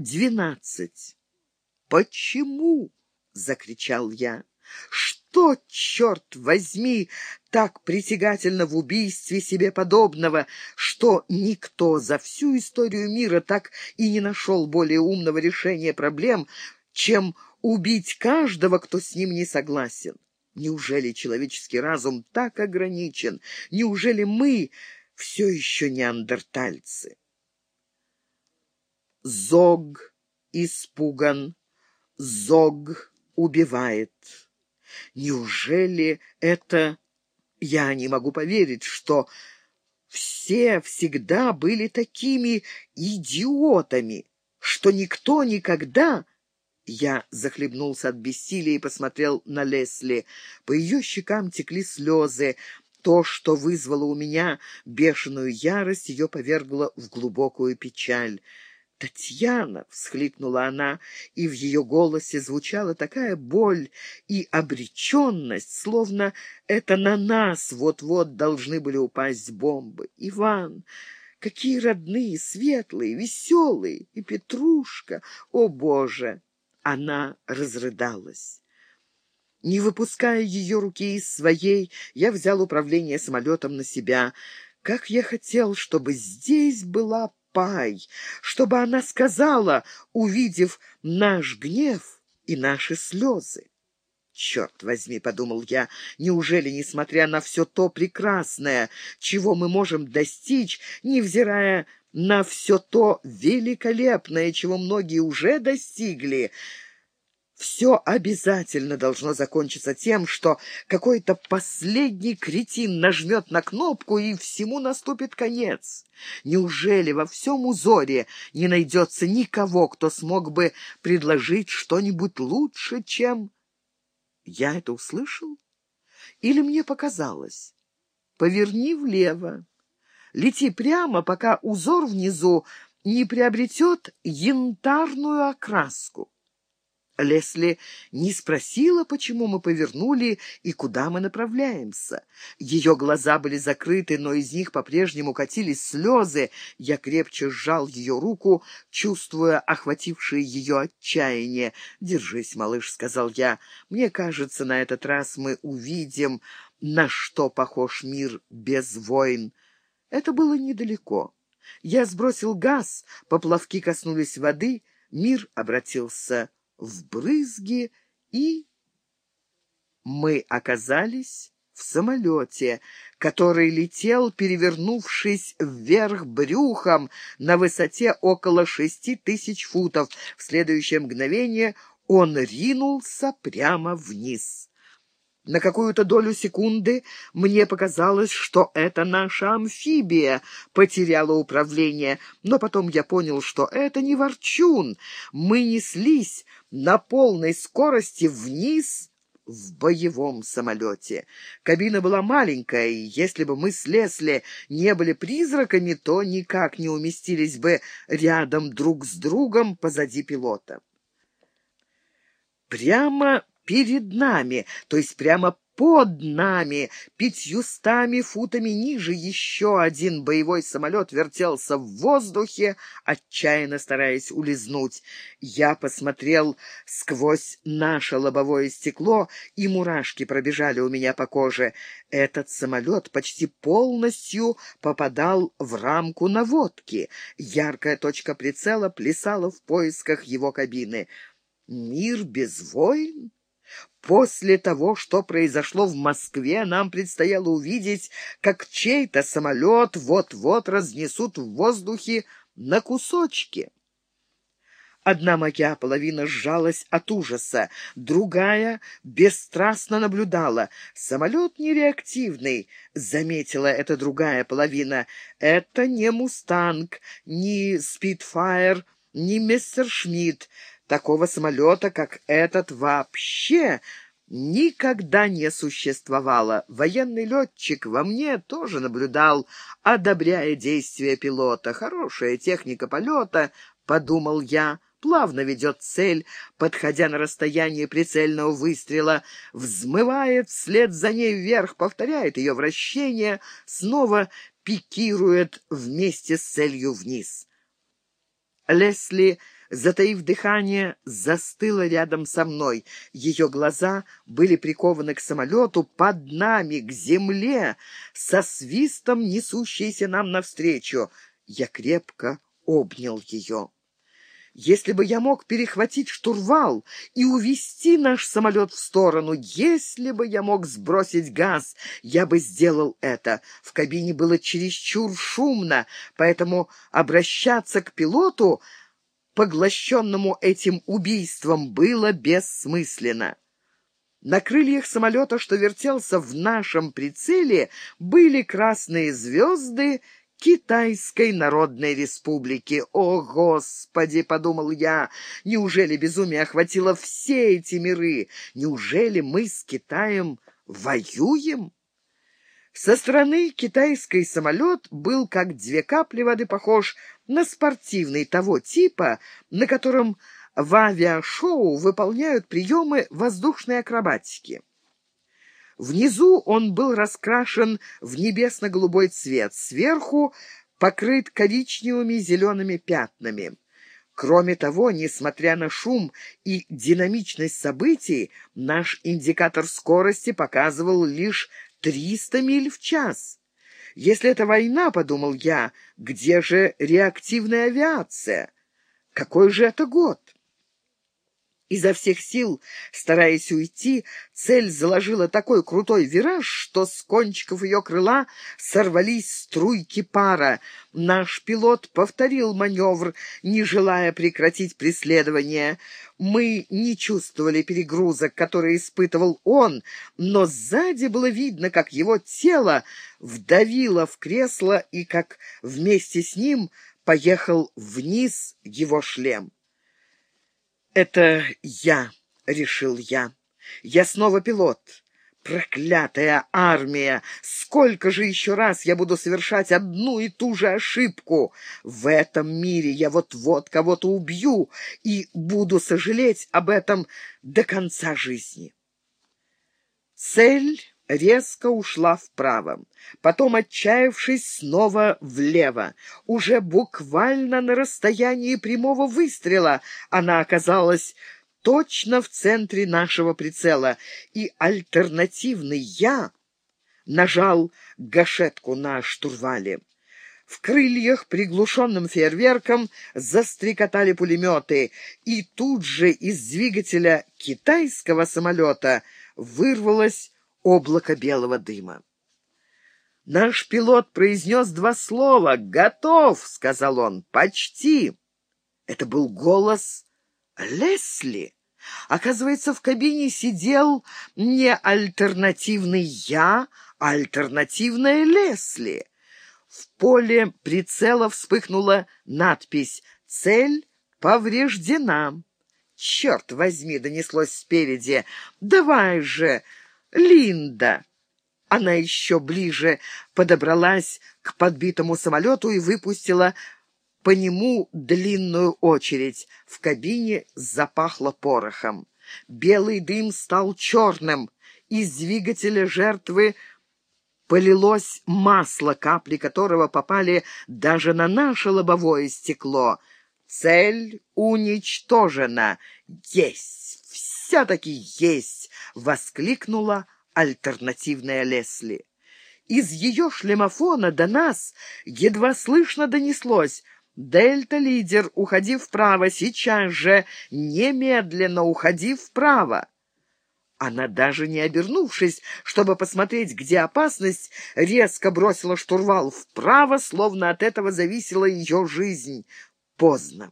двенадцать. «Почему?» — закричал я. «Что, черт возьми, так притягательно в убийстве себе подобного, что никто за всю историю мира так и не нашел более умного решения проблем, чем убить каждого, кто с ним не согласен? Неужели человеческий разум так ограничен? Неужели мы все еще неандертальцы?» Зог испуган, Зог убивает. Неужели это... Я не могу поверить, что все всегда были такими идиотами, что никто никогда... Я захлебнулся от бессилия и посмотрел на Лесли. По ее щекам текли слезы. То, что вызвало у меня бешеную ярость, ее повергло в глубокую печаль. «Татьяна!» — всхлипнула она, и в ее голосе звучала такая боль и обреченность, словно это на нас вот-вот должны были упасть бомбы. «Иван!» Какие родные, светлые, веселые! И Петрушка! О, Боже!» Она разрыдалась. Не выпуская ее руки из своей, я взял управление самолетом на себя. Как я хотел, чтобы здесь была Пай, чтобы она сказала, увидев наш гнев и наши слезы. «Черт возьми», — подумал я, — «неужели, несмотря на все то прекрасное, чего мы можем достичь, невзирая на все то великолепное, чего многие уже достигли, все обязательно должно закончиться тем, что какой-то последний кретин нажмет на кнопку, и всему наступит конец. Неужели во всем узоре не найдется никого, кто смог бы предложить что-нибудь лучше, чем... Я это услышал? Или мне показалось? Поверни влево. Лети прямо, пока узор внизу не приобретет янтарную окраску. Лесли не спросила, почему мы повернули и куда мы направляемся. Ее глаза были закрыты, но из них по-прежнему катились слезы. Я крепче сжал ее руку, чувствуя охватившее ее отчаяние. «Держись, малыш», — сказал я. «Мне кажется, на этот раз мы увидим, на что похож мир без войн». Это было недалеко. Я сбросил газ, поплавки коснулись воды, мир обратился в брызги, и мы оказались в самолете, который летел, перевернувшись вверх брюхом на высоте около шести тысяч футов. В следующее мгновение он ринулся прямо вниз. На какую-то долю секунды мне показалось, что это наша амфибия потеряла управление, но потом я понял, что это не ворчун. Мы неслись на полной скорости вниз в боевом самолете. Кабина была маленькая, и если бы мы с Лесли не были призраками, то никак не уместились бы рядом друг с другом позади пилота. Прямо перед нами, то есть прямо под нами, пятьюстами футами ниже, еще один боевой самолет вертелся в воздухе, отчаянно стараясь улизнуть. Я посмотрел сквозь наше лобовое стекло, и мурашки пробежали у меня по коже. Этот самолет почти полностью попадал в рамку наводки. Яркая точка прицела плясала в поисках его кабины. «Мир без войн?» После того, что произошло в Москве, нам предстояло увидеть, как чей-то самолет вот-вот разнесут в воздухе на кусочки. Одна моя половина сжалась от ужаса, другая бесстрастно наблюдала. «Самолет нереактивный», — заметила эта другая половина. «Это не «Мустанг», не «Спитфайр», не «Мистер Шмидт. Такого самолета, как этот, вообще никогда не существовало. Военный летчик во мне тоже наблюдал, одобряя действия пилота. Хорошая техника полета, подумал я, плавно ведет цель, подходя на расстояние прицельного выстрела, взмывает вслед за ней вверх, повторяет ее вращение, снова пикирует вместе с целью вниз. Лесли затаив дыхание, застыла рядом со мной. Ее глаза были прикованы к самолету, под нами, к земле, со свистом несущейся нам навстречу. Я крепко обнял ее. Если бы я мог перехватить штурвал и увести наш самолет в сторону, если бы я мог сбросить газ, я бы сделал это. В кабине было чересчур шумно, поэтому обращаться к пилоту, поглощенному этим убийством, было бессмысленно. На крыльях самолета, что вертелся в нашем прицеле, были красные звезды Китайской Народной Республики. «О, Господи!» — подумал я. «Неужели безумие охватило все эти миры? Неужели мы с Китаем воюем?» Со стороны китайский самолет был как две капли воды похож на спортивный того типа, на котором в авиашоу выполняют приемы воздушной акробатики. Внизу он был раскрашен в небесно-голубой цвет, сверху покрыт коричневыми зелеными пятнами. Кроме того, несмотря на шум и динамичность событий, наш индикатор скорости показывал лишь 300 миль в час. Если это война, — подумал я, — где же реактивная авиация? Какой же это год? Изо всех сил, стараясь уйти, цель заложила такой крутой вираж, что с кончиков ее крыла сорвались струйки пара. Наш пилот повторил маневр, не желая прекратить преследование. Мы не чувствовали перегрузок, которые испытывал он, но сзади было видно, как его тело вдавило в кресло и как вместе с ним поехал вниз его шлем. «Это я», — решил я. «Я снова пилот. Проклятая армия! Сколько же еще раз я буду совершать одну и ту же ошибку? В этом мире я вот-вот кого-то убью и буду сожалеть об этом до конца жизни». Цель резко ушла вправо. Потом, отчаявшись, снова влево. Уже буквально на расстоянии прямого выстрела она оказалась точно в центре нашего прицела, и альтернативный «я» нажал гашетку на штурвале. В крыльях приглушенным фейерверком застрекотали пулеметы, и тут же из двигателя китайского самолета вырвалась облако белого дыма. Наш пилот произнес два слова. «Готов!» — сказал он. «Почти!» Это был голос Лесли. Оказывается, в кабине сидел не альтернативный я, а альтернативная Лесли. В поле прицела вспыхнула надпись «Цель повреждена». «Черт возьми!» — донеслось спереди. «Давай же!» Линда!» Она еще ближе подобралась к подбитому самолету и выпустила по нему длинную очередь. В кабине запахло порохом. Белый дым стал черным. Из двигателя жертвы полилось масло, капли которого попали даже на наше лобовое стекло. Цель уничтожена. Есть! Все-таки есть! — воскликнула альтернативная Лесли. Из ее шлемофона до нас едва слышно донеслось «Дельта-лидер, уходи вправо, сейчас же, немедленно уходи вправо». Она, даже не обернувшись, чтобы посмотреть, где опасность, резко бросила штурвал вправо, словно от этого зависела ее жизнь. Поздно.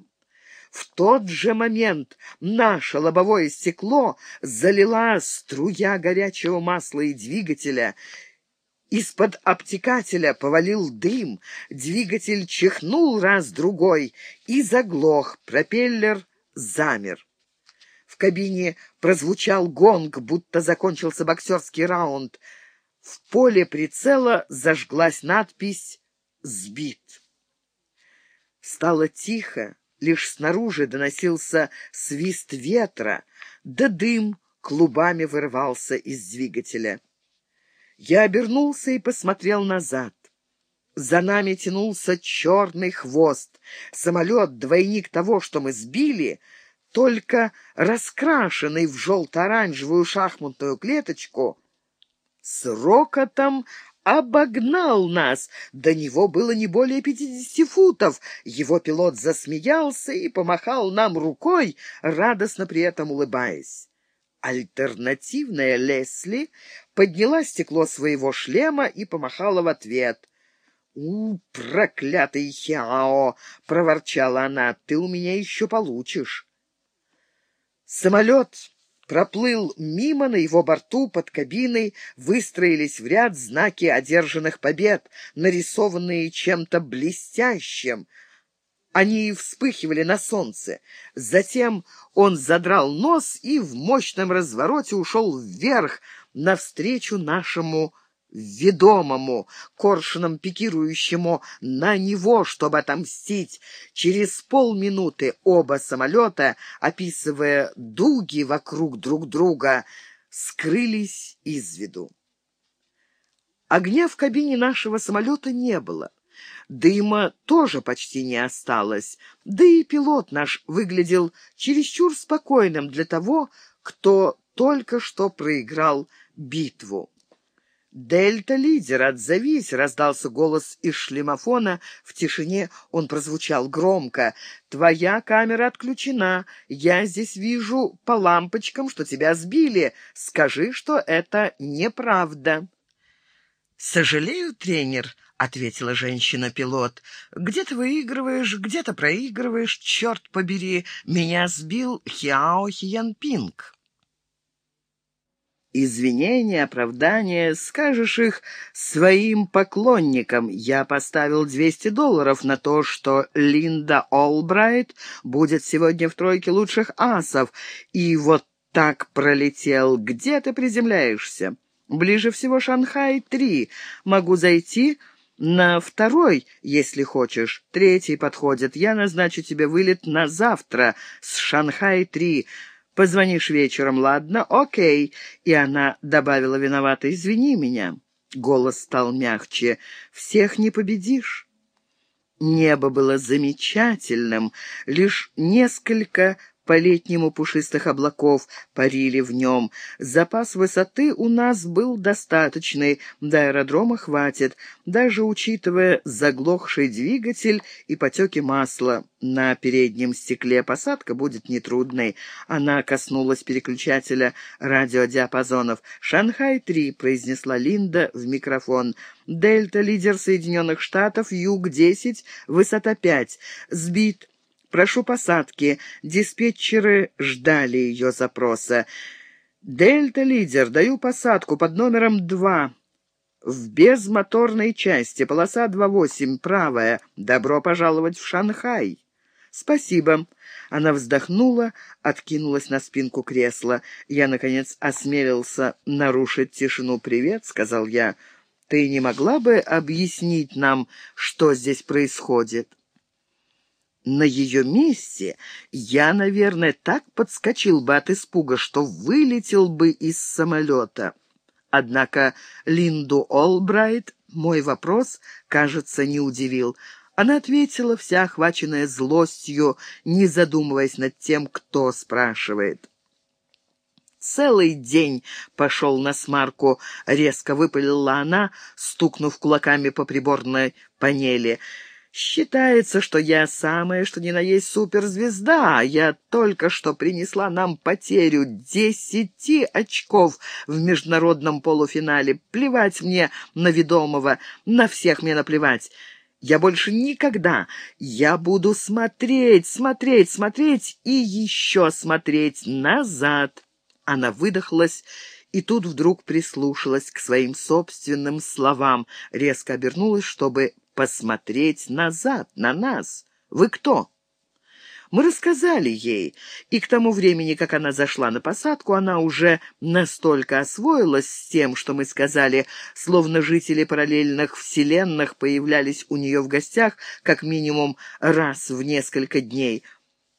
В тот же момент наше лобовое стекло залила струя горячего масла и двигателя. Из-под обтекателя повалил дым, двигатель чихнул раз-другой и заглох, пропеллер замер. В кабине прозвучал гонг, будто закончился боксерский раунд. В поле прицела зажглась надпись «Сбит». Стало тихо, Лишь снаружи доносился свист ветра, да дым клубами вырывался из двигателя. Я обернулся и посмотрел назад. За нами тянулся черный хвост. Самолет, двойник того, что мы сбили, только раскрашенный в желто-оранжевую шахматную клеточку, с рокотом обогнал нас. До него было не более пятидесяти футов. Его пилот засмеялся и помахал нам рукой, радостно при этом улыбаясь. Альтернативная Лесли подняла стекло своего шлема и помахала в ответ. «У, проклятый Хяо!» — проворчала она. «Ты у меня еще получишь». Самолет проплыл мимо, на его борту под кабиной выстроились в ряд знаки одержанных побед, нарисованные чем-то блестящим. Они вспыхивали на солнце. Затем он задрал нос и в мощном развороте ушел вверх, навстречу нашему ведомому, коршуном пикирующему на него, чтобы отомстить. Через полминуты оба самолета, описывая дуги вокруг друг друга, скрылись из виду. Огня в кабине нашего самолета не было. Дыма тоже почти не осталось, да и пилот наш выглядел чересчур спокойным для того, кто только что проиграл битву. «Дельта-лидер, отзовись!» — раздался голос из шлемофона. В тишине он прозвучал громко. «Твоя камера отключена. Я здесь вижу по лампочкам, что тебя сбили. Скажи, что это неправда». «Сожалею, тренер», — ответила женщина-пилот. «Где-то выигрываешь, где-то проигрываешь. Черт побери, меня сбил Хяо Хьянпинг». Извинения, оправдания, скажешь их своим поклонникам. Я поставил 200 долларов на то, что Линда Олбрайт будет сегодня в тройке лучших асов, и вот так пролетел. Где ты приземляешься? Ближе всего Шанхай-3. Могу зайти на второй, если хочешь. Третий подходит. Я назначу тебе вылет на завтра с Шанхай-3. Позвонишь вечером, ладно? Окей». И она добавила виновато, «Извини меня». Голос стал мягче. «Всех не победишь». Небо было замечательным, лишь несколько по-летнему пушистых облаков парили в нем. Запас высоты у нас был достаточный, до аэродрома хватит, даже учитывая заглохший двигатель и потеки масла. На переднем стекле посадка будет нетрудной. Она коснулась переключателя радиодиапазонов. «Шанхай-3», — произнесла Линда в микрофон. «Дельта, лидер Соединенных Штатов, Юг-10, высота 5. Сбит Прошу посадки. Диспетчеры ждали ее запроса. «Дельта-лидер, даю посадку под номером два в безмоторной части, полоса 2.8, правая. Добро пожаловать в Шанхай». «Спасибо». Она вздохнула, откинулась на спинку кресла. Я, наконец, осмелился нарушить тишину. «Привет», — сказал я. «Ты не могла бы объяснить нам, что здесь происходит?» На ее месте я, наверное, так подскочил бы от испуга, что вылетел бы из самолета. Однако Линду Олбрайт мой вопрос, кажется, не удивил. Она ответила, вся охваченная злостью, не задумываясь над тем, кто спрашивает. «Целый день пошел на смарку», — резко выпалила она, стукнув кулаками по приборной панели — Считается, что я самая, что ни на есть суперзвезда. Я только что принесла нам потерю десяти очков в международном полуфинале. Плевать мне на ведомого, на всех мне наплевать. Я больше никогда. Я буду смотреть, смотреть, смотреть и еще смотреть назад. Она выдохлась и тут вдруг прислушалась к своим собственным словам, резко обернулась, чтобы посмотреть назад, на нас. Вы кто?» Мы рассказали ей, и к тому времени, как она зашла на посадку, она уже настолько освоилась с тем, что мы сказали, словно жители параллельных вселенных появлялись у нее в гостях как минимум раз в несколько дней.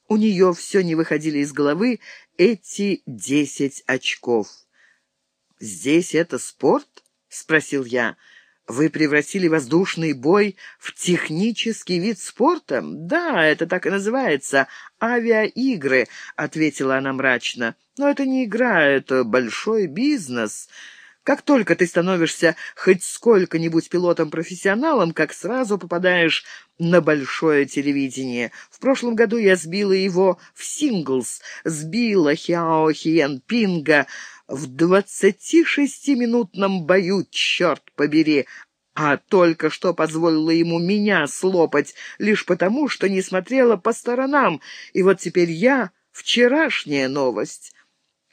У нее все не выходили из головы эти десять очков. «Здесь это спорт?» — спросил я. Вы превратили воздушный бой в технический вид спорта? Да, это так и называется. Авиаигры, ответила она мрачно. Но это не игра, это большой бизнес. Как только ты становишься хоть сколько-нибудь пилотом-профессионалом, как сразу попадаешь на большое телевидение. В прошлом году я сбила его в синглс, сбила Хяо Хиен Пинга, в двадцати шестиминутном бою, черт побери, а только что позволила ему меня слопать, лишь потому, что не смотрела по сторонам, и вот теперь я — вчерашняя новость».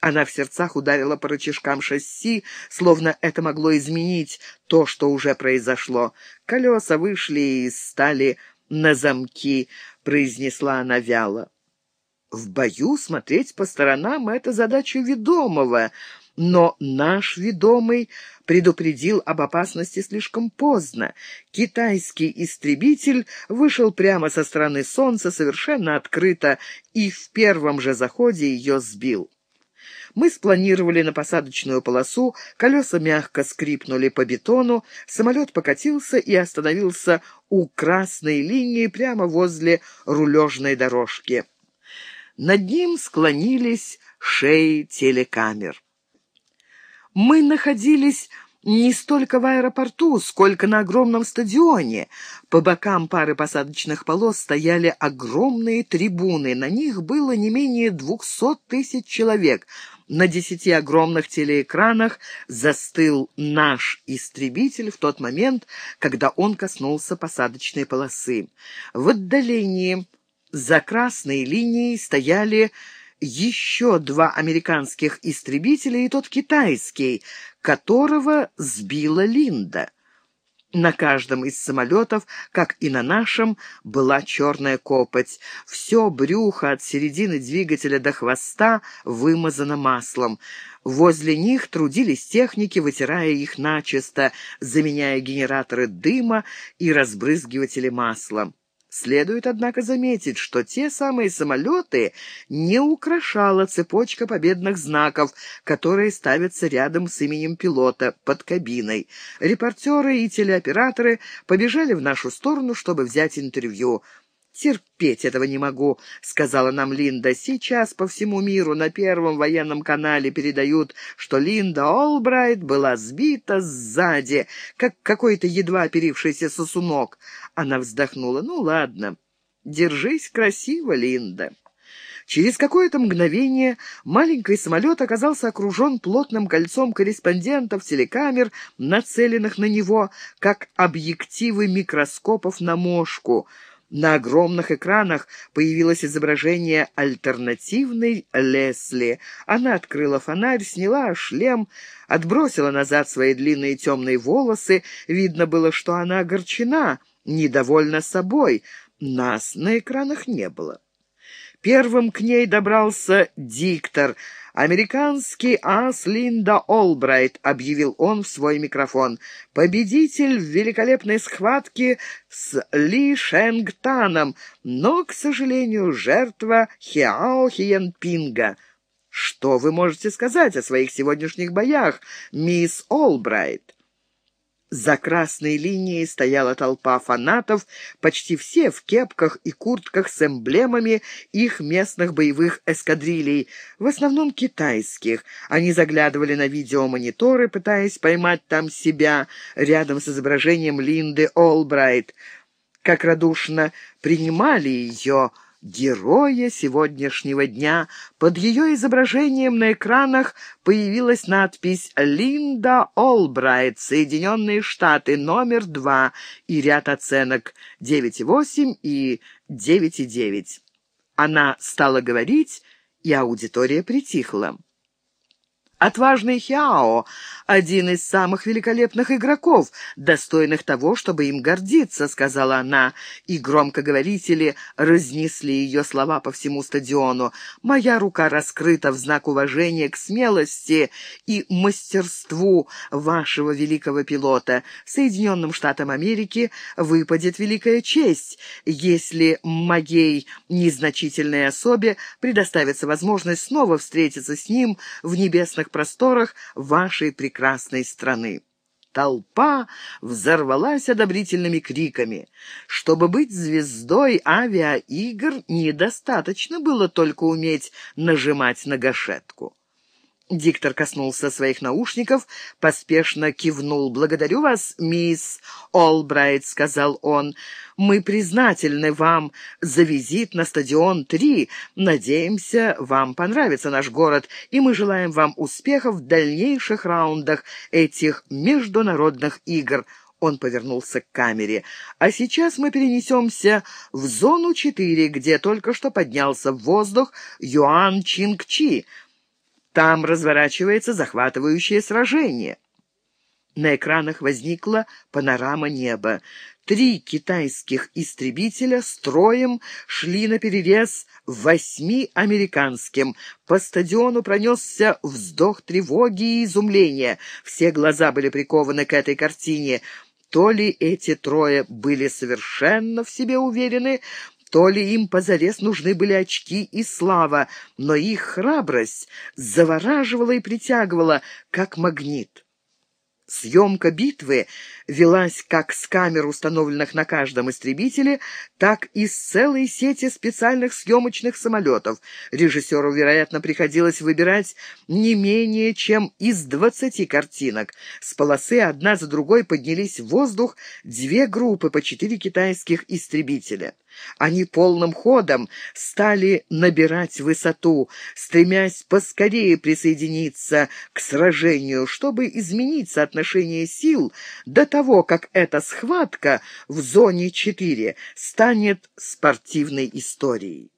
Она в сердцах ударила по рычажкам шасси, словно это могло изменить то, что уже произошло. Колеса вышли и стали на замки, произнесла она вяло. В бою смотреть по сторонам — это задача ведомого, но наш ведомый предупредил об опасности слишком поздно. Китайский истребитель вышел прямо со стороны солнца совершенно открыто и в первом же заходе ее сбил. Мы спланировали на посадочную полосу, колеса мягко скрипнули по бетону, самолет покатился и остановился у красной линии прямо возле рулежной дорожки. Над ним склонились шеи телекамер. Мы находились не столько в аэропорту, сколько на огромном стадионе. По бокам пары посадочных полос стояли огромные трибуны. На них было не менее двухсот тысяч человек. На десяти огромных телеэкранах застыл наш истребитель в тот момент, когда он коснулся посадочной полосы. В отдалении за красной линией стояли еще два американских истребителя и тот китайский, которого сбила Линда. На каждом из самолетов, как и на нашем, была черная копоть. Все брюхо от середины двигателя до хвоста вымазано маслом. Возле них трудились техники, вытирая их начисто, заменяя генераторы дыма и разбрызгиватели масла. Следует, однако, заметить, что те самые самолеты не украшала цепочка победных знаков, которые ставятся рядом с именем пилота под кабиной. Репортеры и телеоператоры побежали в нашу сторону, чтобы взять интервью. «Терпеть этого не могу», — сказала нам Линда. «Сейчас по всему миру на Первом военном канале передают, что Линда Олбрайт была сбита сзади, как какой-то едва оперившийся сосунок». Она вздохнула. «Ну, ладно. Держись красиво, Линда». Через какое-то мгновение маленький самолет оказался окружен плотным кольцом корреспондентов, телекамер, нацеленных на него, как объективы микроскопов на мошку — на огромных экранах появилось изображение альтернативной Лесли. Она открыла фонарь, сняла шлем, отбросила назад свои длинные темные волосы. Видно было, что она огорчена, недовольна собой. Нас на экранах не было. Первым к ней добрался диктор — «Американский ас Линда Олбрайт», — объявил он в свой микрофон, — «победитель в великолепной схватке с Ли Шенгтаном, но, к сожалению, жертва Хиао Хиенпинга». «Что вы можете сказать о своих сегодняшних боях, мисс Олбрайт?» За красной линией стояла толпа фанатов, почти все в кепках и куртках с эмблемами их местных боевых эскадрилей, в основном китайских. Они заглядывали на видеомониторы, пытаясь поймать там себя, рядом с изображением Линды Олбрайт. Как радушно принимали ее героя сегодняшнего дня. Под ее изображением на экранах появилась надпись «Линда Олбрайт, Соединенные Штаты, номер два» и ряд оценок 9,8 и 9,9. Она стала говорить, и аудитория притихла. Отважный Хяо — один из самых великолепных игроков, достойных того, чтобы им гордиться, — сказала она, и громкоговорители разнесли ее слова по всему стадиону. «Моя рука раскрыта в знак уважения к смелости и мастерству вашего великого пилота. Соединенным Штатам Америки выпадет великая честь, если моей незначительной особе предоставится возможность снова встретиться с ним в небесных просторах вашей прекрасной страны. толпа взорвалась одобрительными криками. Чтобы быть звездой авиаигр, недостаточно было только уметь нажимать на гашетку. Диктор коснулся своих наушников, поспешно кивнул. «Благодарю вас, мисс Олбрайт», — сказал он. «Мы признательны вам за визит на стадион 3. Надеемся, вам понравится наш город, и мы желаем вам успехов в дальнейших раундах этих международных игр». Он повернулся к камере. «А сейчас мы перенесемся в зону 4, где только что поднялся в воздух Юан Чингчи». Там разворачивается захватывающее сражение. На экранах возникла панорама неба. Три китайских истребителя строем шли на перерез восьми американским. По стадиону пронесся вздох тревоги и изумления. Все глаза были прикованы к этой картине. То ли эти трое были совершенно в себе уверены, то ли им позарез нужны были очки и слава, но их храбрость завораживала и притягивала, как магнит. Съемка битвы велась как с камер, установленных на каждом истребителе, так и с целой сети специальных съемочных самолетов. Режиссеру, вероятно, приходилось выбирать не менее чем из двадцати картинок. С полосы одна за другой поднялись в воздух две группы по четыре китайских истребителя. Они полным ходом стали набирать высоту, стремясь поскорее присоединиться к сражению, чтобы изменить соотношение сил до того, как эта схватка в зоне 4 станет спортивной историей.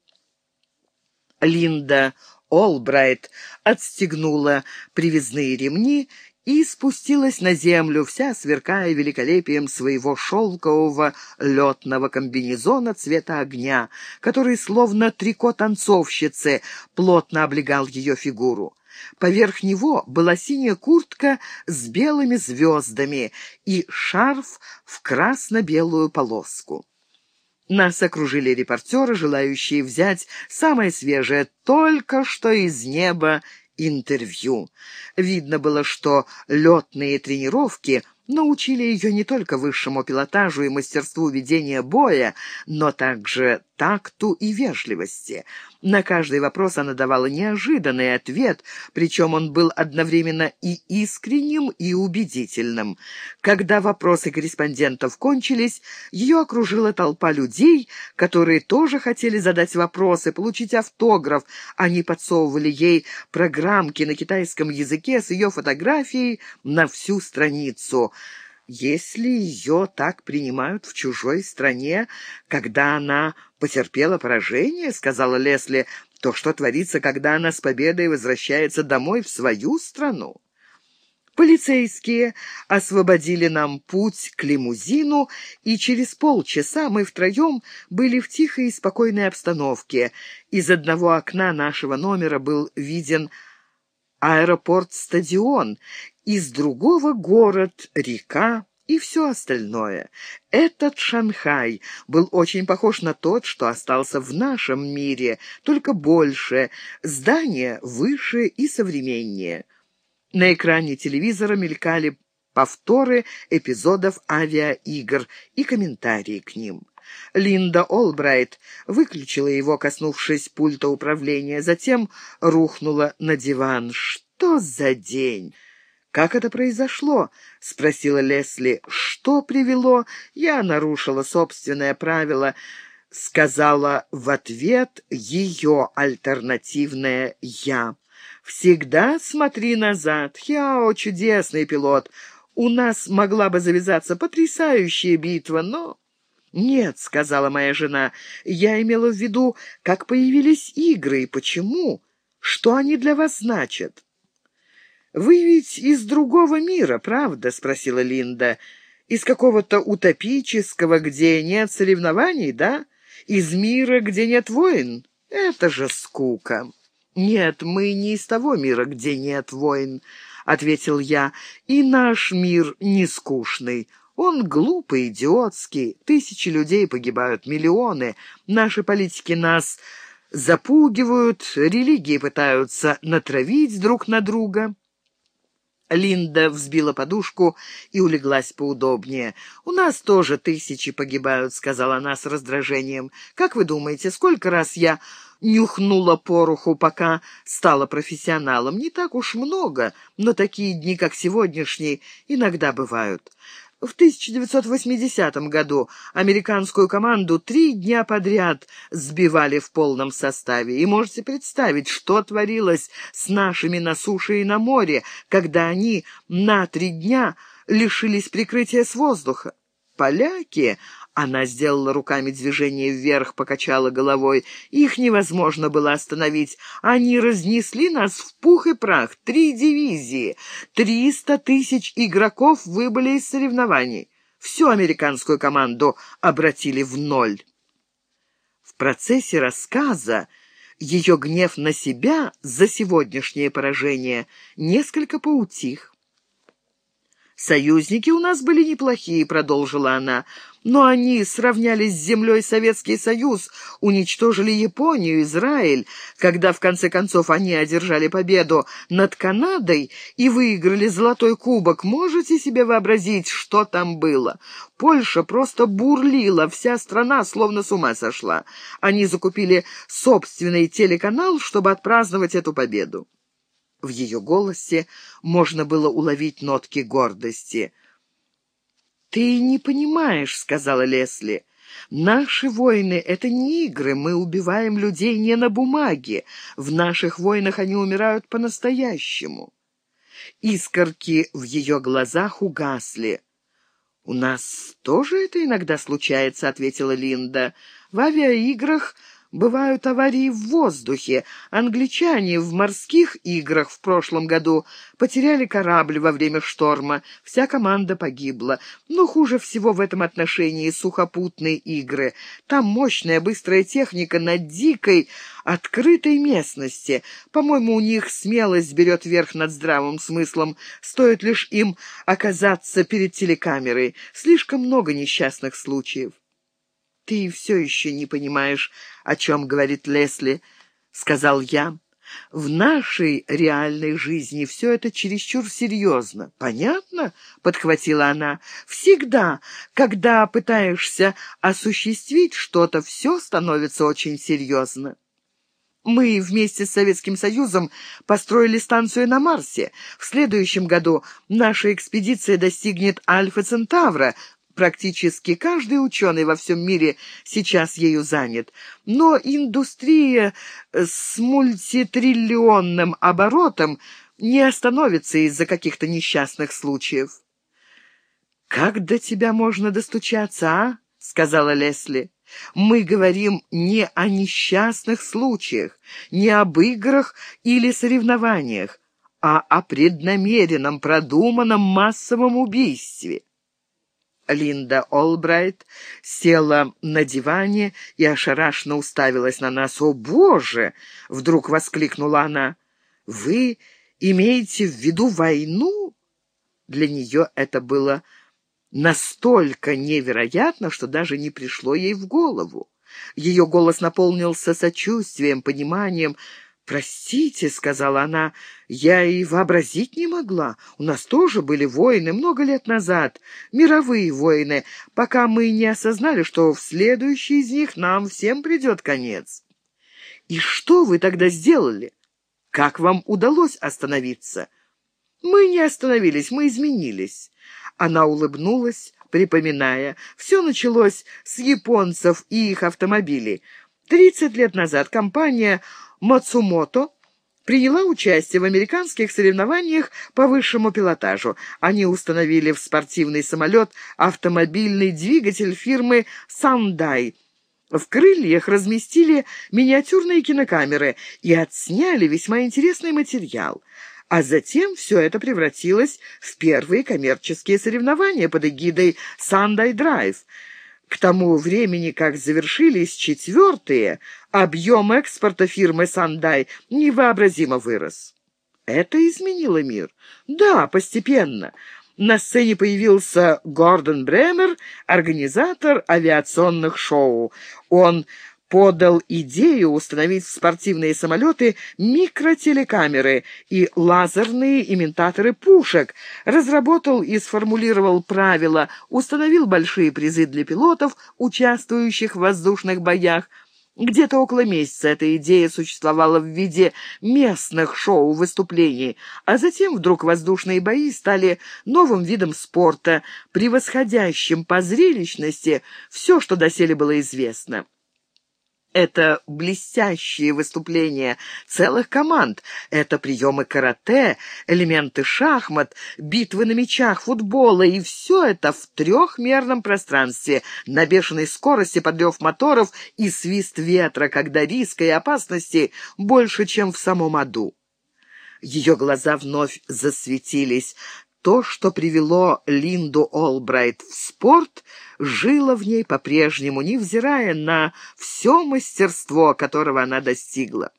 Линда Олбрайт отстегнула привязные ремни и спустилась на землю, вся сверкая великолепием своего шелкового летного комбинезона цвета огня, который, словно трико танцовщицы, плотно облегал ее фигуру. Поверх него была синяя куртка с белыми звездами и шарф в красно-белую полоску. Нас окружили репортеры, желающие взять самое свежее только что из неба интервью. Видно было, что летные тренировки научили ее не только высшему пилотажу и мастерству ведения боя, но также такту и вежливости. На каждый вопрос она давала неожиданный ответ, причем он был одновременно и искренним, и убедительным. Когда вопросы корреспондентов кончились, ее окружила толпа людей, которые тоже хотели задать вопросы, получить автограф. Они подсовывали ей программки на китайском языке с ее фотографией на всю страницу. Если ее так принимают в чужой стране, когда она потерпела поражение, — сказала Лесли, — то что творится, когда она с победой возвращается домой в свою страну? Полицейские освободили нам путь к лимузину, и через полчаса мы втроем были в тихой и спокойной обстановке. Из одного окна нашего номера был виден аэропорт-стадион, из другого город, река и все остальное. Этот Шанхай был очень похож на тот, что остался в нашем мире, только больше, здания выше и современнее. На экране телевизора мелькали повторы эпизодов авиаигр и комментарии к ним. Линда Олбрайт выключила его, коснувшись пульта управления, затем рухнула на диван. «Что за день?» «Как это произошло?» — спросила Лесли. «Что привело?» «Я нарушила собственное правило», — сказала в ответ ее альтернативное «я». «Всегда смотри назад. Хяо — чудесный пилот. У нас могла бы завязаться потрясающая битва, но...» «Нет», — сказала моя жена, — «я имела в виду, как появились игры и почему. Что они для вас значат?» «Вы ведь из другого мира, правда?» — спросила Линда. «Из какого-то утопического, где нет соревнований, да? Из мира, где нет войн? Это же скука!» «Нет, мы не из того мира, где нет войн», — ответил я, — «и наш мир не скучный». Он глупый, идиотский. Тысячи людей погибают, миллионы. Наши политики нас запугивают, религии пытаются натравить друг на друга. Линда взбила подушку и улеглась поудобнее. «У нас тоже тысячи погибают», — сказала она с раздражением. «Как вы думаете, сколько раз я нюхнула пороху, пока стала профессионалом? Не так уж много, но такие дни, как сегодняшний, иногда бывают. В 1980 году американскую команду три дня подряд сбивали в полном составе. И можете представить, что творилось с нашими на суше и на море, когда они на три дня лишились прикрытия с воздуха. Поляки она сделала руками движение вверх, покачала головой. Их невозможно было остановить. Они разнесли нас в пух и прах. Три дивизии. Триста тысяч игроков выбыли из соревнований. Всю американскую команду обратили в ноль. В процессе рассказа ее гнев на себя за сегодняшнее поражение несколько поутих. «Союзники у нас были неплохие», — продолжила она, «но они сравнялись с землей Советский Союз, уничтожили Японию, Израиль, когда в конце концов они одержали победу над Канадой и выиграли золотой кубок. Можете себе вообразить, что там было? Польша просто бурлила, вся страна словно с ума сошла. Они закупили собственный телеканал, чтобы отпраздновать эту победу». В ее голосе можно было уловить нотки гордости. «Ты не понимаешь», — сказала Лесли. «Наши войны — это не игры, мы убиваем людей не на бумаге. В наших войнах они умирают по-настоящему». Искорки в ее глазах угасли. «У нас тоже это иногда случается», — ответила Линда. «В авиаиграх Бывают аварии в воздухе. Англичане в морских играх в прошлом году потеряли корабль во время шторма. Вся команда погибла. Но хуже всего в этом отношении сухопутные игры. Там мощная быстрая техника на дикой, открытой местности. По-моему, у них смелость берет верх над здравым смыслом. Стоит лишь им оказаться перед телекамерой. Слишком много несчастных случаев. «Ты все еще не понимаешь, о чем говорит Лесли», — сказал я. «В нашей реальной жизни все это чересчур серьезно». «Понятно?» — подхватила она. «Всегда, когда пытаешься осуществить что-то, все становится очень серьезно». Мы вместе с Советским Союзом построили станцию на Марсе. В следующем году наша экспедиция достигнет Альфа-Центавра, Практически каждый ученый во всем мире сейчас ею занят. Но индустрия с мультитриллионным оборотом не остановится из-за каких-то несчастных случаев. «Как до тебя можно достучаться, а?» — сказала Лесли. «Мы говорим не о несчастных случаях, не об играх или соревнованиях, а о преднамеренном, продуманном массовом убийстве. Линда Олбрайт села на диване и ошарашенно уставилась на нас. «О, Боже!» — вдруг воскликнула она. «Вы имеете в виду войну?» Для нее это было настолько невероятно, что даже не пришло ей в голову. Ее голос наполнился сочувствием, пониманием, «Простите», — сказала она, — «я и вообразить не могла. У нас тоже были войны много лет назад, мировые войны, пока мы не осознали, что в следующий из них нам всем придет конец». «И что вы тогда сделали? Как вам удалось остановиться?» «Мы не остановились, мы изменились». Она улыбнулась, припоминая. Все началось с японцев и их автомобилей. Тридцать лет назад компания Мацумото приняла участие в американских соревнованиях по высшему пилотажу. Они установили в спортивный самолет автомобильный двигатель фирмы «Сандай». В крыльях разместили миниатюрные кинокамеры и отсняли весьма интересный материал. А затем все это превратилось в первые коммерческие соревнования под эгидой «Сандай Драйв». К тому времени, как завершились четвертые, объем экспорта фирмы «Сандай» невообразимо вырос. Это изменило мир? Да, постепенно. На сцене появился Гордон Бремер, организатор авиационных шоу. Он подал идею установить в спортивные самолеты микротелекамеры и лазерные имитаторы пушек, разработал и сформулировал правила, установил большие призы для пилотов, участвующих в воздушных боях, где-то около месяца эта идея существовала в виде местных шоу-выступлений, а затем вдруг воздушные бои стали новым видом спорта, превосходящим по зрелищности все, что доселе было известно. Это блестящие выступления целых команд, это приемы карате, элементы шахмат, битвы на мячах, футбола, и все это в трехмерном пространстве, на бешеной скорости подрев моторов и свист ветра, когда риска и опасности больше, чем в самом аду. Ее глаза вновь засветились. То, что привело Линду Олбрайт в спорт, жило в ней по-прежнему, невзирая на все мастерство, которого она достигла.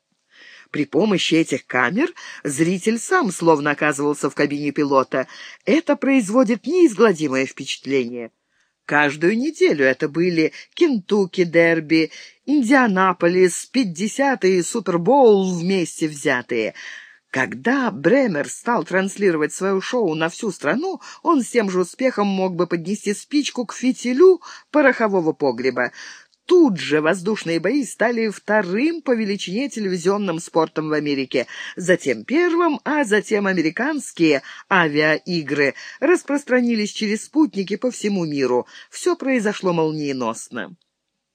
При помощи этих камер зритель сам словно оказывался в кабине пилота. Это производит неизгладимое впечатление. Каждую неделю это были Кентукки Дерби, Индианаполис, 50-й Супербоул вместе взятые — когда Бремер стал транслировать свое шоу на всю страну, он с тем же успехом мог бы поднести спичку к фитилю порохового погреба. Тут же воздушные бои стали вторым по величине телевизионным спортом в Америке, затем первым, а затем американские авиаигры распространились через спутники по всему миру. Все произошло молниеносно.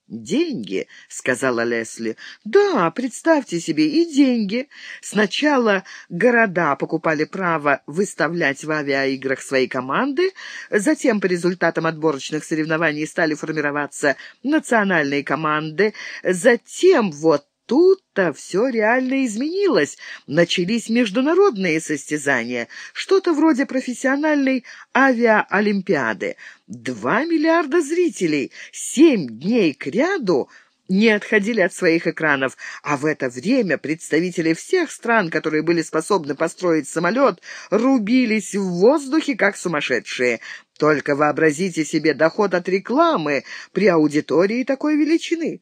«Деньги», — сказала Лесли. «Да, представьте себе, и деньги. Сначала города покупали право выставлять в авиаиграх свои команды, затем по результатам отборочных соревнований стали формироваться национальные команды, затем вот Тут-то все реально изменилось. Начались международные состязания, что-то вроде профессиональной авиаолимпиады. Два миллиарда зрителей, семь дней кряду не отходили от своих экранов, а в это время представители всех стран, которые были способны построить самолет, рубились в воздухе, как сумасшедшие. Только вообразите себе доход от рекламы при аудитории такой величины.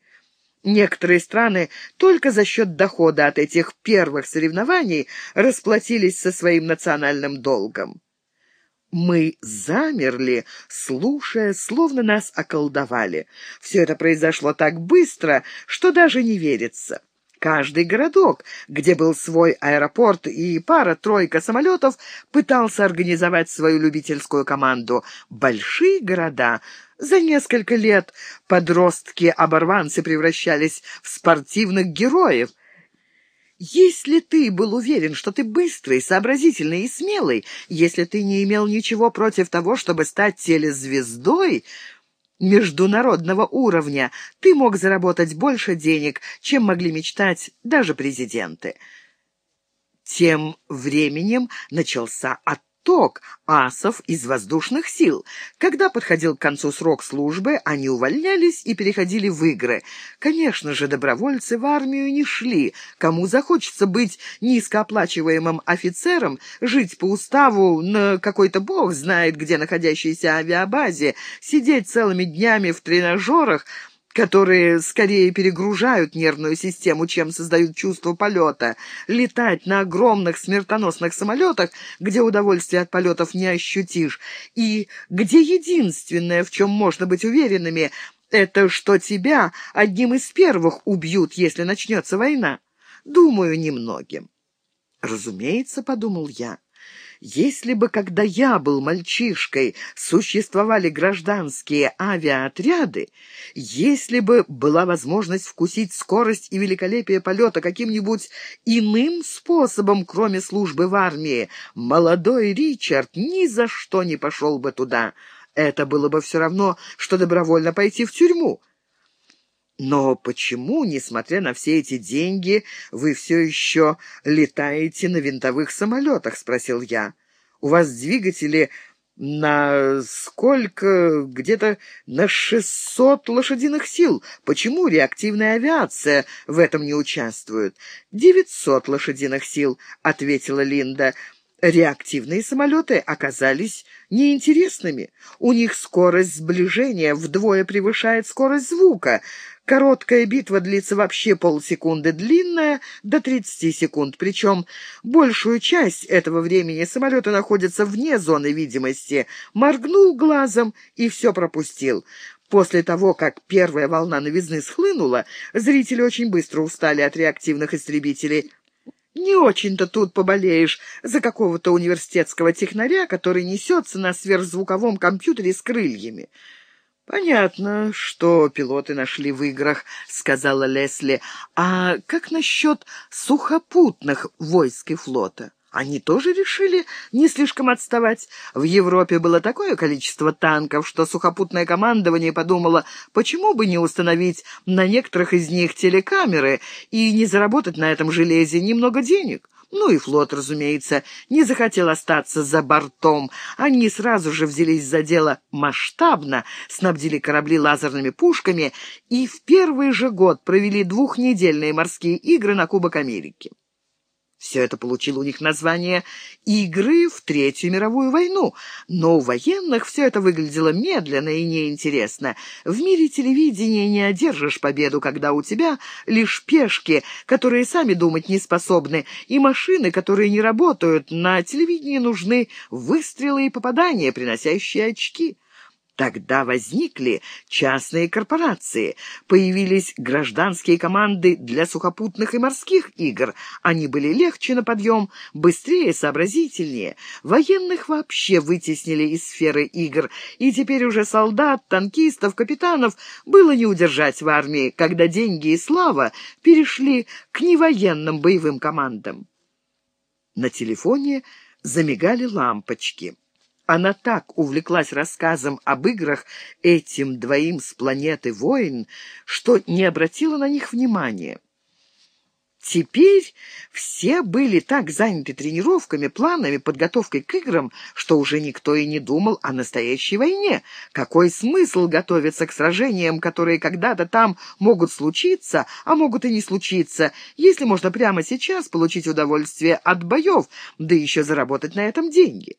Некоторые страны только за счет дохода от этих первых соревнований расплатились со своим национальным долгом. Мы замерли, слушая, словно нас околдовали. Все это произошло так быстро, что даже не верится. Каждый городок, где был свой аэропорт и пара-тройка самолетов, пытался организовать свою любительскую команду. Большие города за несколько лет подростки-оборванцы превращались в спортивных героев. Если ты был уверен, что ты быстрый, сообразительный и смелый, если ты не имел ничего против того, чтобы стать телезвездой международного уровня, ты мог заработать больше денег, чем могли мечтать даже президенты. Тем временем начался отток отток асов из воздушных сил. Когда подходил к концу срок службы, они увольнялись и переходили в игры. Конечно же, добровольцы в армию не шли. Кому захочется быть низкооплачиваемым офицером, жить по уставу на какой-то бог знает где находящейся авиабазе, сидеть целыми днями в тренажерах — которые скорее перегружают нервную систему, чем создают чувство полета, летать на огромных смертоносных самолетах, где удовольствия от полетов не ощутишь, и где единственное, в чем можно быть уверенными, это что тебя одним из первых убьют, если начнется война. Думаю, немногим. Разумеется, подумал я, если бы, когда я был мальчишкой, существовали гражданские авиаотряды, если бы была возможность вкусить скорость и великолепие полета каким-нибудь иным способом, кроме службы в армии, молодой Ричард ни за что не пошел бы туда. Это было бы все равно, что добровольно пойти в тюрьму. «Но почему, несмотря на все эти деньги, вы все еще летаете на винтовых самолетах?» — спросил я. «У вас двигатели на сколько? Где-то на шестьсот лошадиных сил. Почему реактивная авиация в этом не участвует?» «Девятьсот лошадиных сил», — ответила Линда. Реактивные самолеты оказались неинтересными. У них скорость сближения вдвое превышает скорость звука. Короткая битва длится вообще полсекунды, длинная — до 30 секунд. Причем большую часть этого времени самолеты находятся вне зоны видимости. Моргнул глазом и все пропустил. После того, как первая волна новизны схлынула, зрители очень быстро устали от реактивных истребителей. Не очень-то тут поболеешь за какого-то университетского технаря, который несется на сверхзвуковом компьютере с крыльями. «Понятно, что пилоты нашли в играх», — сказала Лесли. «А как насчет сухопутных войск и флота?» Они тоже решили не слишком отставать. В Европе было такое количество танков, что сухопутное командование подумало, почему бы не установить на некоторых из них телекамеры и не заработать на этом железе немного денег. Ну и флот, разумеется, не захотел остаться за бортом. Они сразу же взялись за дело масштабно, снабдили корабли лазерными пушками и в первый же год провели двухнедельные морские игры на Кубок Америки. Все это получило у них название «Игры в Третью мировую войну», но у военных все это выглядело медленно и неинтересно. В мире телевидения не одержишь победу, когда у тебя лишь пешки, которые сами думать не способны, и машины, которые не работают. На телевидении нужны выстрелы и попадания, приносящие очки. Тогда возникли частные корпорации, появились гражданские команды для сухопутных и морских игр. Они были легче на подъем, быстрее, сообразительнее. Военных вообще вытеснили из сферы игр, и теперь уже солдат, танкистов, капитанов было не удержать в армии, когда деньги и слава перешли к невоенным боевым командам. На телефоне замигали лампочки. Она так увлеклась рассказом об играх этим двоим с планеты воин, что не обратила на них внимания. Теперь все были так заняты тренировками, планами, подготовкой к играм, что уже никто и не думал о настоящей войне. Какой смысл готовиться к сражениям, которые когда-то там могут случиться, а могут и не случиться, если можно прямо сейчас получить удовольствие от боев, да еще заработать на этом деньги?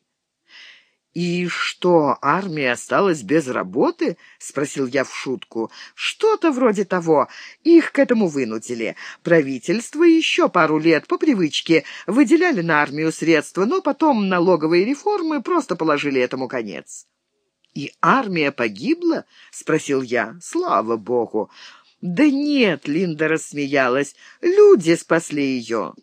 «И что, армия осталась без работы?» — спросил я в шутку. «Что-то вроде того. Их к этому вынудили. Правительство еще пару лет по привычке выделяли на армию средства, но потом налоговые реформы просто положили этому конец». «И армия погибла?» — спросил я. «Слава богу!» «Да нет», — Линда рассмеялась, — «люди спасли ее».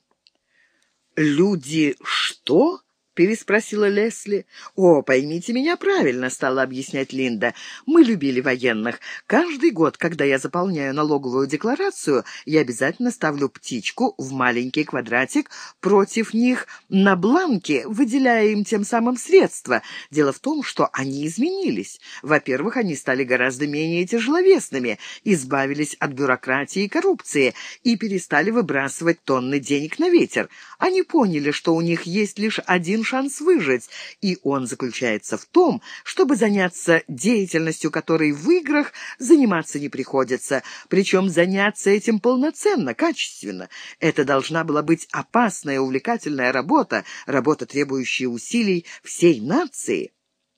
«Люди что?» — переспросила Лесли. «О, поймите меня правильно», — стала объяснять Линда. «Мы любили военных. Каждый год, когда я заполняю налоговую декларацию, я обязательно ставлю птичку в маленький квадратик против них на бланке, выделяя им тем самым средства. Дело в том, что они изменились. Во-первых, они стали гораздо менее тяжеловесными, избавились от бюрократии и коррупции и перестали выбрасывать тонны денег на ветер. Они поняли, что у них есть лишь один шанс выжить, и он заключается в том, чтобы заняться деятельностью, которой в играх заниматься не приходится, причем заняться этим полноценно, качественно. Это должна была быть опасная, увлекательная работа, работа, требующая усилий всей нации.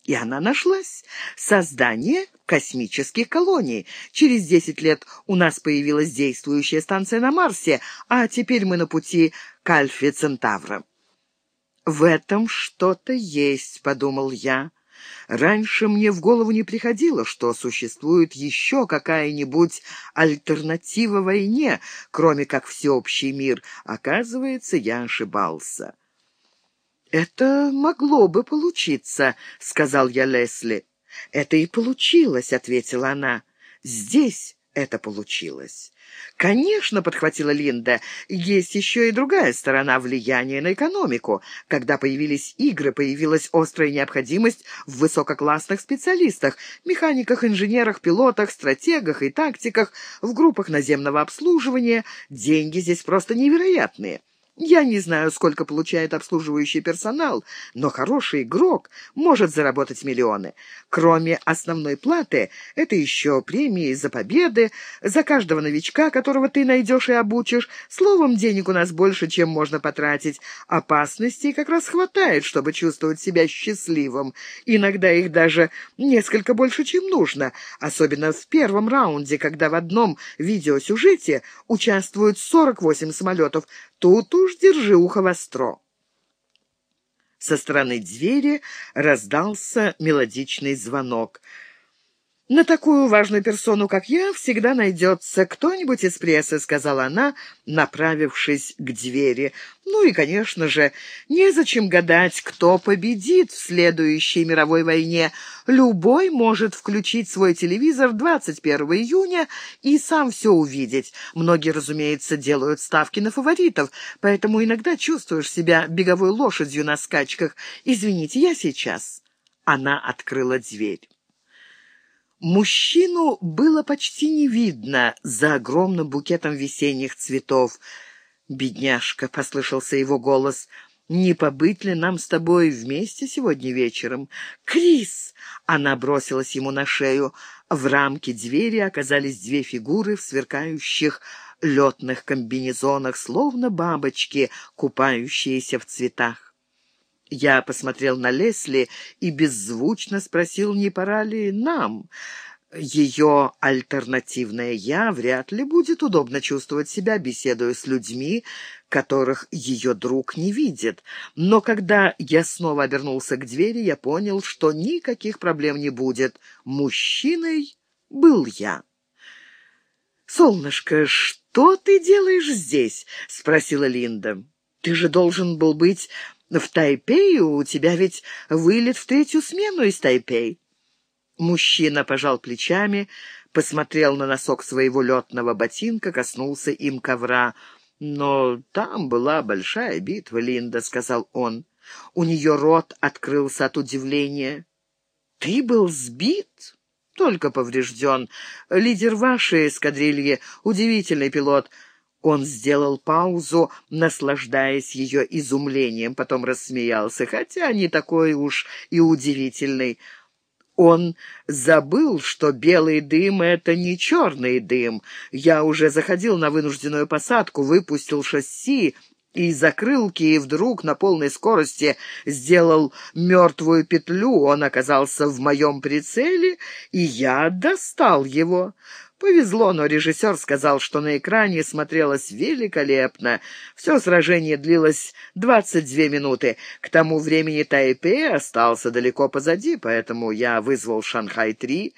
И она нашлась. Создание космических колоний. Через десять лет у нас появилась действующая станция на Марсе, а теперь мы на пути к Альфе Центавра. «В этом что-то есть», — подумал я. Раньше мне в голову не приходило, что существует еще какая-нибудь альтернатива войне, кроме как всеобщий мир. Оказывается, я ошибался. «Это могло бы получиться», — сказал я Лесли. «Это и получилось», — ответила она. «Здесь это получилось». «Конечно», — подхватила Линда, — «есть еще и другая сторона влияния на экономику. Когда появились игры, появилась острая необходимость в высококлассных специалистах, механиках, инженерах, пилотах, стратегах и тактиках, в группах наземного обслуживания. Деньги здесь просто невероятные». Я не знаю, сколько получает обслуживающий персонал, но хороший игрок может заработать миллионы. Кроме основной платы, это еще премии за победы, за каждого новичка, которого ты найдешь и обучишь. Словом, денег у нас больше, чем можно потратить. Опасностей как раз хватает, чтобы чувствовать себя счастливым. Иногда их даже несколько больше, чем нужно. Особенно в первом раунде, когда в одном видеосюжете участвуют 48 самолетов. Тут уж держи ухо востро. Со стороны двери раздался мелодичный звонок — «На такую важную персону, как я, всегда найдется кто-нибудь из прессы», — сказала она, направившись к двери. «Ну и, конечно же, незачем гадать, кто победит в следующей мировой войне. Любой может включить свой телевизор 21 июня и сам все увидеть. Многие, разумеется, делают ставки на фаворитов, поэтому иногда чувствуешь себя беговой лошадью на скачках. Извините, я сейчас». Она открыла дверь. Мужчину было почти не видно за огромным букетом весенних цветов. «Бедняжка», — послышался его голос, — «не побыть ли нам с тобой вместе сегодня вечером?» «Крис!» — она бросилась ему на шею. В рамке двери оказались две фигуры в сверкающих летных комбинезонах, словно бабочки, купающиеся в цветах. Я посмотрел на Лесли и беззвучно спросил, не пора ли нам. Ее альтернативное «я» вряд ли будет удобно чувствовать себя, беседуя с людьми, которых ее друг не видит. Но когда я снова обернулся к двери, я понял, что никаких проблем не будет. Мужчиной был я. «Солнышко, что ты делаешь здесь?» — спросила Линда. «Ты же должен был быть в Тайпее у тебя ведь вылет в третью смену из Тайпей». Мужчина пожал плечами, посмотрел на носок своего летного ботинка, коснулся им ковра. «Но там была большая битва, Линда», — сказал он. У нее рот открылся от удивления. «Ты был сбит?» «Только поврежден. Лидер вашей эскадрильи, удивительный пилот». Он сделал паузу, наслаждаясь ее изумлением, потом рассмеялся, хотя не такой уж и удивительный. Он забыл, что белый дым — это не черный дым. Я уже заходил на вынужденную посадку, выпустил шасси и закрылки, и вдруг на полной скорости сделал мертвую петлю. Он оказался в моем прицеле, и я достал его. Повезло, но режиссер сказал, что на экране смотрелось великолепно. Все сражение длилось 22 минуты. К тому времени Тайпе остался далеко позади, поэтому я вызвал Шанхай-3.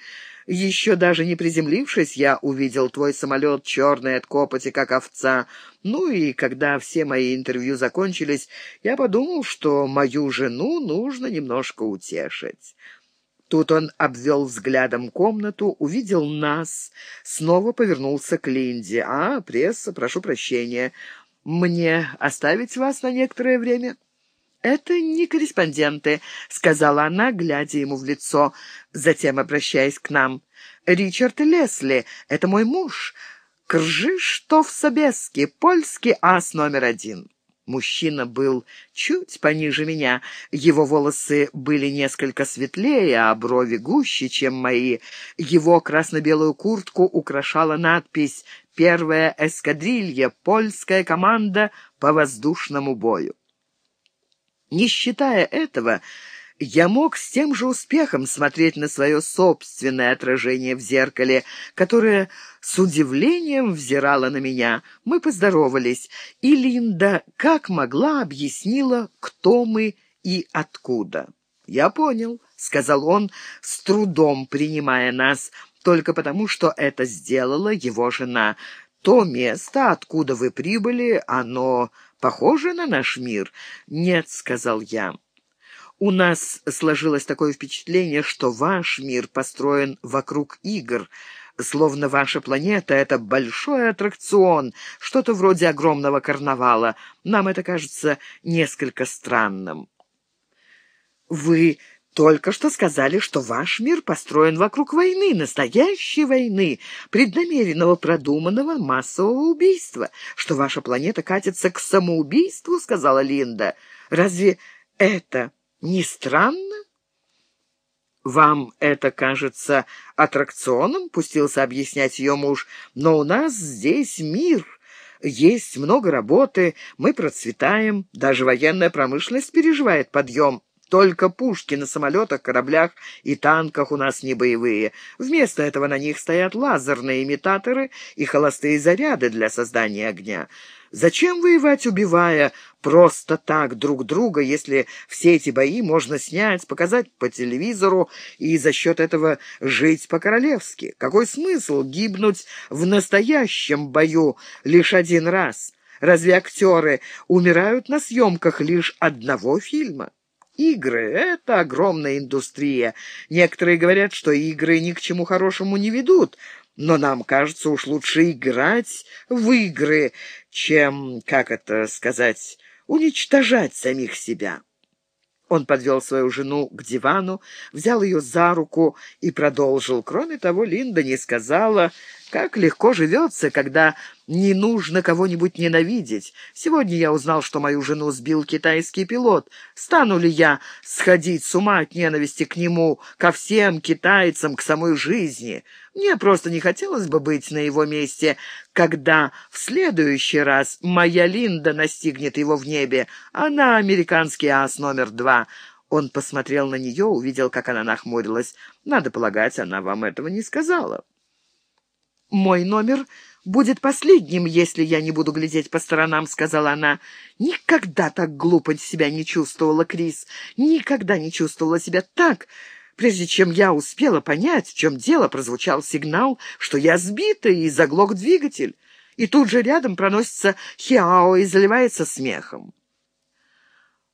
Еще даже не приземлившись, я увидел твой самолет черный от копоти, как овца. Ну и когда все мои интервью закончились, я подумал, что мою жену нужно немножко утешить. Тут он обвел взглядом комнату, увидел нас, снова повернулся к Линде. «А, пресса, прошу прощения. Мне оставить вас на некоторое время?» «Это не корреспонденты», — сказала она, глядя ему в лицо, затем обращаясь к нам. «Ричард Лесли, это мой муж. Кржиштов Собески, польский ас номер один». Мужчина был чуть пониже меня. Его волосы были несколько светлее, а брови гуще, чем мои. Его красно-белую куртку украшала надпись «Первая эскадрилья. Польская команда по воздушному бою». Не считая этого, я мог с тем же успехом смотреть на свое собственное отражение в зеркале, которое с удивлением взирало на меня. Мы поздоровались, и Линда, как могла, объяснила, кто мы и откуда. «Я понял», — сказал он, с трудом принимая нас, только потому, что это сделала его жена. «То место, откуда вы прибыли, оно похоже на наш мир?» «Нет», — сказал я. У нас сложилось такое впечатление, что ваш мир построен вокруг игр, словно ваша планета — это большой аттракцион, что-то вроде огромного карнавала. Нам это кажется несколько странным. Вы только что сказали, что ваш мир построен вокруг войны, настоящей войны, преднамеренного, продуманного массового убийства, что ваша планета катится к самоубийству, сказала Линда. Разве это не странно? «Вам это кажется аттракционом?» — пустился объяснять ее муж. «Но у нас здесь мир, есть много работы, мы процветаем, даже военная промышленность переживает подъем». Только пушки на самолетах, кораблях и танках у нас не боевые. Вместо этого на них стоят лазерные имитаторы и холостые заряды для создания огня. Зачем воевать, убивая просто так друг друга, если все эти бои можно снять, показать по телевизору и за счет этого жить по-королевски? Какой смысл гибнуть в настоящем бою лишь один раз? Разве актеры умирают на съемках лишь одного фильма? Игры — это огромная индустрия. Некоторые говорят, что игры ни к чему хорошему не ведут, но нам кажется уж лучше играть в игры, чем, как это сказать, уничтожать самих себя. Он подвел свою жену к дивану, взял ее за руку и продолжил. Кроме того, Линда не сказала, как легко живется, когда не нужно кого-нибудь ненавидеть. Сегодня я узнал, что мою жену сбил китайский пилот. Стану ли я сходить с ума от ненависти к нему, ко всем китайцам, к самой жизни? Мне просто не хотелось бы быть на его месте, когда в следующий раз моя Линда настигнет его в небе. Она американский ас номер два. Он посмотрел на нее, увидел, как она нахмурилась. Надо полагать, она вам этого не сказала. «Мой номер будет последним, если я не буду глядеть по сторонам», — сказала она. «Никогда так глупо себя не чувствовала, Крис. Никогда не чувствовала себя так...» Прежде чем я успела понять, в чем дело, прозвучал сигнал, что я сбита и заглох двигатель. И тут же рядом проносится Хиао и заливается смехом.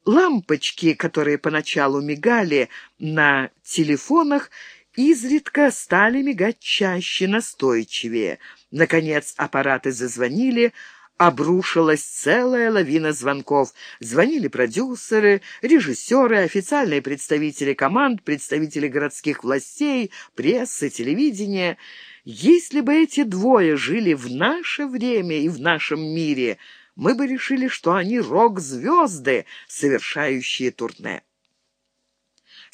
Лампочки, которые поначалу мигали на телефонах, изредка стали мигать чаще, настойчивее. Наконец аппараты зазвонили, обрушилась целая лавина звонков. Звонили продюсеры, режиссеры, официальные представители команд, представители городских властей, прессы, телевидения. Если бы эти двое жили в наше время и в нашем мире, мы бы решили, что они рок-звезды, совершающие турне.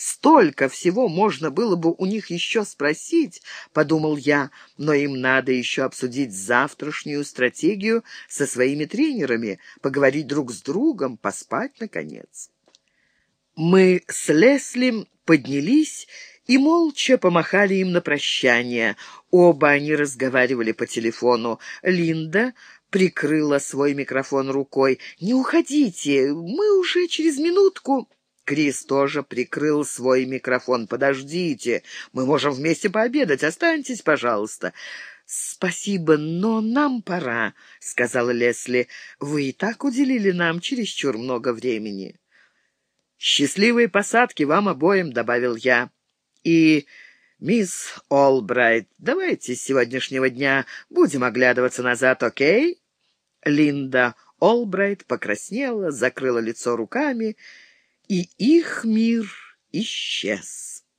Столько всего можно было бы у них еще спросить, подумал я, но им надо еще обсудить завтрашнюю стратегию со своими тренерами, поговорить друг с другом, поспать, наконец. Мы с Лесли поднялись и молча помахали им на прощание. Оба они разговаривали по телефону. Линда прикрыла свой микрофон рукой. «Не уходите, мы уже через минутку...» Крис тоже прикрыл свой микрофон. «Подождите, мы можем вместе пообедать. Останьтесь, пожалуйста». «Спасибо, но нам пора», — сказала Лесли. «Вы и так уделили нам чересчур много времени». «Счастливые посадки вам обоим», — добавил я. «И, мисс Олбрайт, давайте с сегодняшнего дня будем оглядываться назад, окей?» Линда Олбрайт покраснела, закрыла лицо руками и их мир исчез.